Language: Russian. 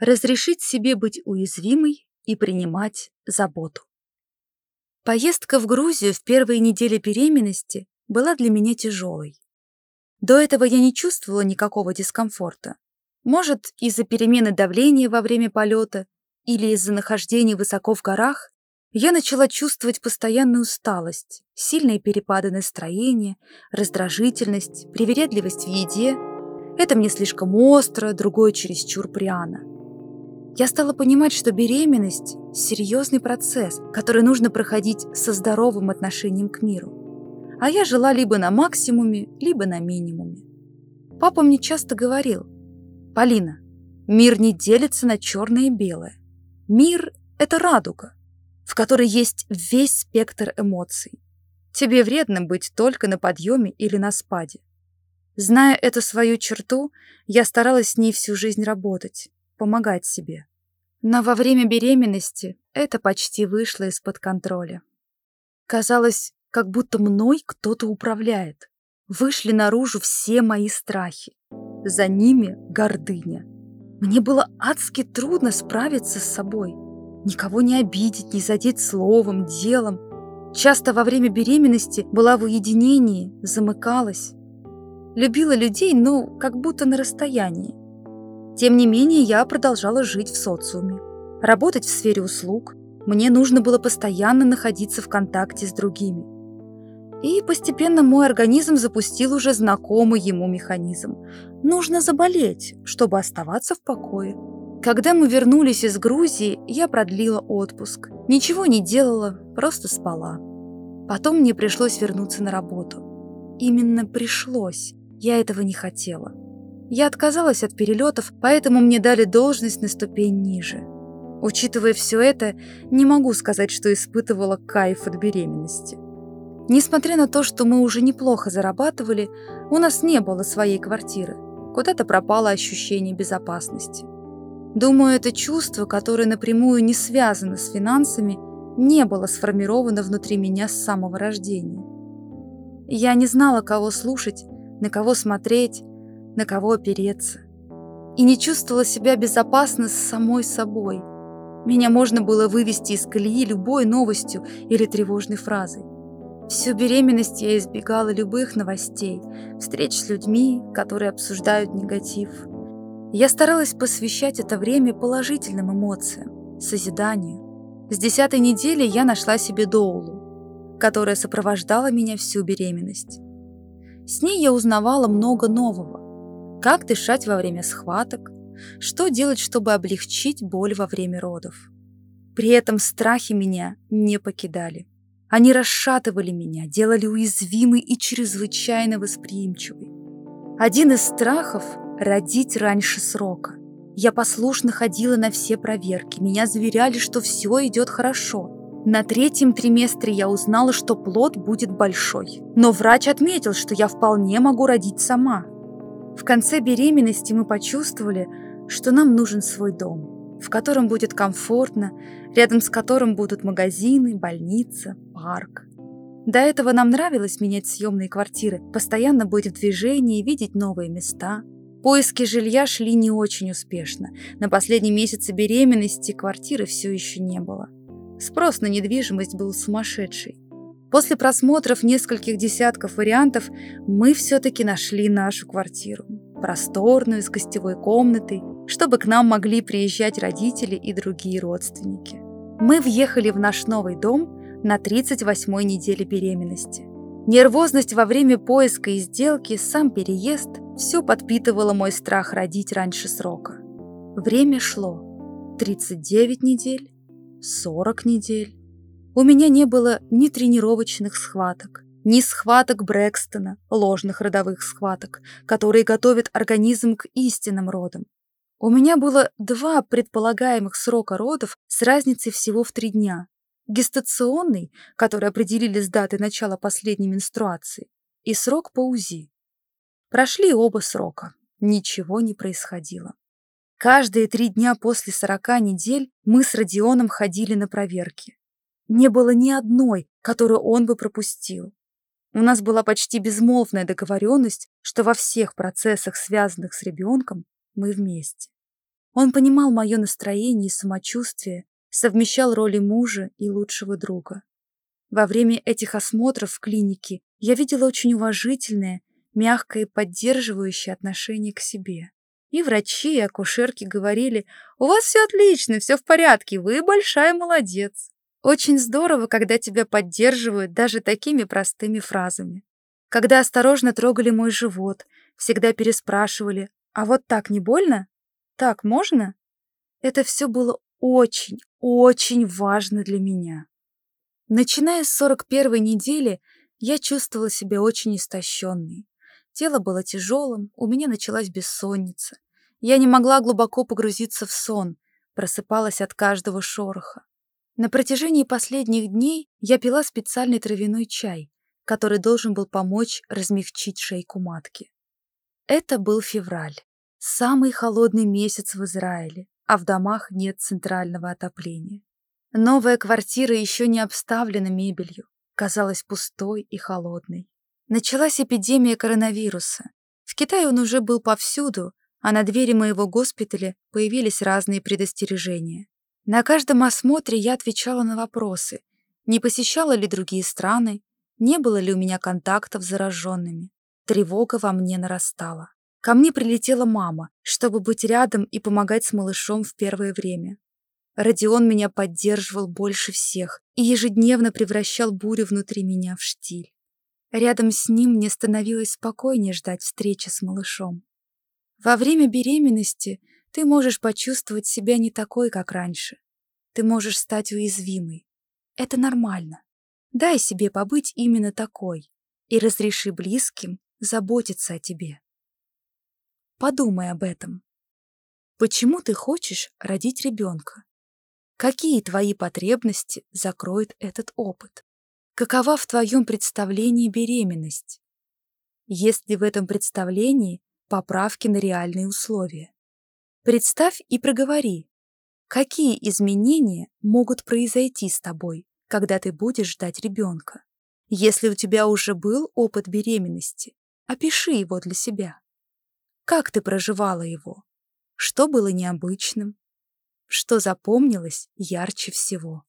Разрешить себе быть уязвимой и принимать заботу. Поездка в Грузию в первые недели беременности была для меня тяжелой. До этого я не чувствовала никакого дискомфорта. Может, из-за перемены давления во время полета или из-за нахождения высоко в горах, я начала чувствовать постоянную усталость, сильные перепады настроения, раздражительность, привередливость в еде. Это мне слишком остро, другое чересчур пряно. Я стала понимать, что беременность – серьезный процесс, который нужно проходить со здоровым отношением к миру. А я жила либо на максимуме, либо на минимуме. Папа мне часто говорил, «Полина, мир не делится на черное и белое. Мир – это радуга, в которой есть весь спектр эмоций. Тебе вредно быть только на подъеме или на спаде. Зная эту свою черту, я старалась с ней всю жизнь работать, помогать себе. Но во время беременности это почти вышло из-под контроля. Казалось, как будто мной кто-то управляет. Вышли наружу все мои страхи. За ними гордыня. Мне было адски трудно справиться с собой. Никого не обидеть, не задеть словом, делом. Часто во время беременности была в уединении, замыкалась. Любила людей, но как будто на расстоянии. Тем не менее, я продолжала жить в социуме, работать в сфере услуг. Мне нужно было постоянно находиться в контакте с другими. И постепенно мой организм запустил уже знакомый ему механизм. Нужно заболеть, чтобы оставаться в покое. Когда мы вернулись из Грузии, я продлила отпуск. Ничего не делала, просто спала. Потом мне пришлось вернуться на работу. Именно пришлось. Я этого не хотела. Я отказалась от перелетов, поэтому мне дали должность на ступень ниже. Учитывая все это, не могу сказать, что испытывала кайф от беременности. Несмотря на то, что мы уже неплохо зарабатывали, у нас не было своей квартиры. Куда-то пропало ощущение безопасности. Думаю, это чувство, которое напрямую не связано с финансами, не было сформировано внутри меня с самого рождения. Я не знала, кого слушать, на кого смотреть, на кого опереться. И не чувствовала себя безопасно с самой собой. Меня можно было вывести из колеи любой новостью или тревожной фразой. Всю беременность я избегала любых новостей, встреч с людьми, которые обсуждают негатив – я старалась посвящать это время положительным эмоциям, созиданию. С десятой недели я нашла себе доулу, которая сопровождала меня всю беременность. С ней я узнавала много нового. Как дышать во время схваток, что делать, чтобы облегчить боль во время родов. При этом страхи меня не покидали. Они расшатывали меня, делали уязвимой и чрезвычайно восприимчивой. Один из страхов родить раньше срока. Я послушно ходила на все проверки, меня заверяли, что все идет хорошо. На третьем триместре я узнала, что плод будет большой. Но врач отметил, что я вполне могу родить сама. В конце беременности мы почувствовали, что нам нужен свой дом, в котором будет комфортно, рядом с которым будут магазины, больница, парк. До этого нам нравилось менять съемные квартиры, постоянно быть в движении, видеть новые места – Поиски жилья шли не очень успешно. На последнем месяце беременности квартиры все еще не было. Спрос на недвижимость был сумасшедший. После просмотров нескольких десятков вариантов мы все-таки нашли нашу квартиру. Просторную, с гостевой комнатой, чтобы к нам могли приезжать родители и другие родственники. Мы въехали в наш новый дом на 38-й неделе беременности. Нервозность во время поиска и сделки, сам переезд – все подпитывало мой страх родить раньше срока. Время шло. 39 недель, 40 недель. У меня не было ни тренировочных схваток, ни схваток Брэкстона, ложных родовых схваток, которые готовят организм к истинным родам. У меня было два предполагаемых срока родов с разницей всего в три дня, гестационный, который определили с даты начала последней менструации, и срок по УЗИ. Прошли оба срока. Ничего не происходило. Каждые три дня после сорока недель мы с Родионом ходили на проверки. Не было ни одной, которую он бы пропустил. У нас была почти безмолвная договоренность, что во всех процессах, связанных с ребенком, мы вместе. Он понимал мое настроение и самочувствие, совмещал роли мужа и лучшего друга. Во время этих осмотров в клинике я видела очень уважительное, мягкое и поддерживающее отношение к себе. И врачи, и акушерки говорили, «У вас все отлично, все в порядке, вы большая молодец». Очень здорово, когда тебя поддерживают даже такими простыми фразами. Когда осторожно трогали мой живот, всегда переспрашивали, «А вот так не больно? Так можно?» Это все было очень, очень важно для меня. Начиная с 41-й недели, я чувствовала себя очень истощенной. Тело было тяжелым, у меня началась бессонница. Я не могла глубоко погрузиться в сон, просыпалась от каждого шороха. На протяжении последних дней я пила специальный травяной чай, который должен был помочь размягчить шейку матки. Это был февраль, самый холодный месяц в Израиле, а в домах нет центрального отопления. Новая квартира еще не обставлена мебелью, казалась пустой и холодной. Началась эпидемия коронавируса. В Китае он уже был повсюду, а на двери моего госпиталя появились разные предостережения. На каждом осмотре я отвечала на вопросы, не посещала ли другие страны, не было ли у меня контактов с зараженными. Тревога во мне нарастала. Ко мне прилетела мама, чтобы быть рядом и помогать с малышом в первое время. Родион меня поддерживал больше всех и ежедневно превращал бурю внутри меня в штиль. Рядом с ним мне становилось спокойнее ждать встречи с малышом. Во время беременности ты можешь почувствовать себя не такой, как раньше. Ты можешь стать уязвимой. Это нормально. Дай себе побыть именно такой и разреши близким заботиться о тебе. Подумай об этом. Почему ты хочешь родить ребенка? Какие твои потребности закроет этот опыт? Какова в твоем представлении беременность? Есть ли в этом представлении поправки на реальные условия? Представь и проговори, какие изменения могут произойти с тобой, когда ты будешь ждать ребенка. Если у тебя уже был опыт беременности, опиши его для себя. Как ты проживала его? Что было необычным? Что запомнилось ярче всего?